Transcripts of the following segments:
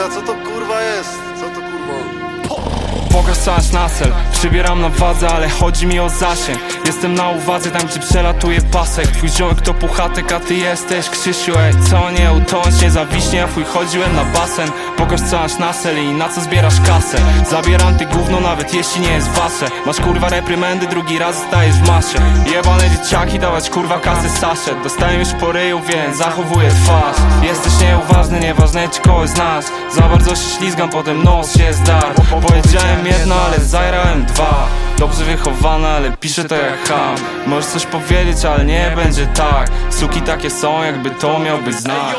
Magda, co to kurwa jest? Co to kurwa? Pokaż na cel. Przybieram na wadze, ale chodzi mi o zasięg. Jestem na uwadze tam gdzie przelatuje pasek. Twój ziomek to puchatek, a ty jesteś Krzysiu. Ej, co nie utonąć, nie zawiśnie A chuj chodziłem na basen Pokaż co aż na cel i na co zbierasz kasę. Zabieram ty gówno nawet jeśli nie jest wasze. Masz kurwa reprymendy, drugi raz stajesz w masie. Jebane dzieciaki, dawać kurwa kasy saszet Dostaję już po ryju, więc zachowuję twarz. Jesteś nieuważny, nieważne czy kogoś znasz. Za bardzo się ślizgam, potem nos się zdar Powiedziałem jedno, ale zajrałem dwa. Dobrze wychowana, ale piszę to jak ham. Możesz coś powiedzieć, ale nie będzie tak. Suki takie są, jakby to miał być znak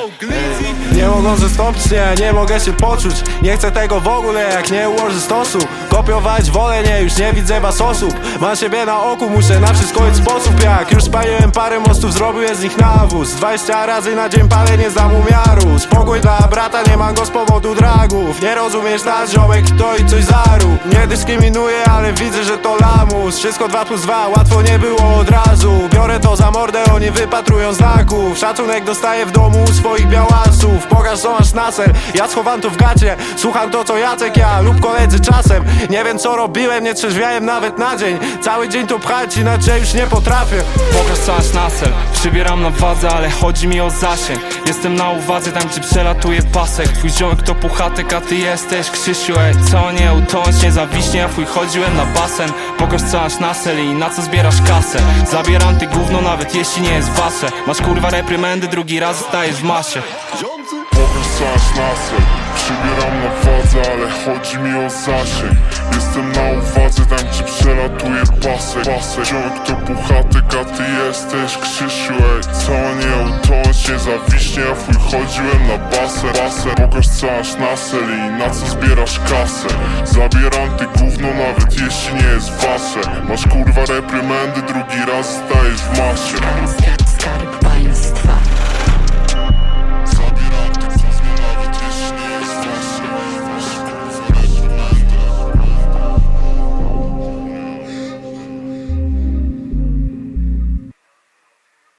Nie mogą zastąpić mnie, nie mogę się poczuć. Nie chcę tego w ogóle, jak nie ułożę stosu. Kopiować wolę, nie, już nie widzę was osób. Mam siebie na oku, muszę na wszystko mieć sposób Jak. Już spaliłem parę mostów, zrobiłem z nich nawóz. 20 razy na dzień palę, nie znam umiaru Spokój dla brata, nie mam go z powodu dragów. Nie rozumiesz nas, ziomek, to i coś zaru. Nie dyskryminuję, ale widzę, że to lamus. Wszystko 2 plus 2, łatwo nie było od razu. Biorę to za mordę, oni wypatrują znaków. Szacunek dostaję w domu u swoich białasów Pokaż co masz na ser, ja schowam to w gacie Słucham to co Jacek, ja lub koledzy czasem. Nie wiem co robiłem, nie trzeźwiałem nawet na dzień. Cały dzień to pchać, inaczej już nie potrafię. Pokaż co aż na cel Przybieram na wadze, ale chodzi mi o zasięg. Jestem na uwadze tam gdzie przelatuje pasek. Twój ziomek to puchatek, a ty jesteś Krzysiu. Ej, co nie utonąć, nie zawiśnie. A chuj chodziłem na basen. Pokaż co aż na cel i na co zbierasz kasę? Zabieram ty gówno nawet jeśli nie jest wasze. Masz kurwa reprymendy, drugi raz stajesz w masie aż na cel Przybieram na wadze, ale chodzi mi o zasięg. Jestem na uwadze tam gdzie przelatuje pasek. Pasek, ziomek to puchatek, a ty jesteś Krzysiu Ej, co nie utonąć, nie zawiśnie A chuj chodziłem na basen, basen Pokaż co aż na cel i na co zbierasz kasę. Zabieram ty gówno nawet jeśli nie jest wasze. Masz kurwa reprymendy, drugi raz stajesz w masie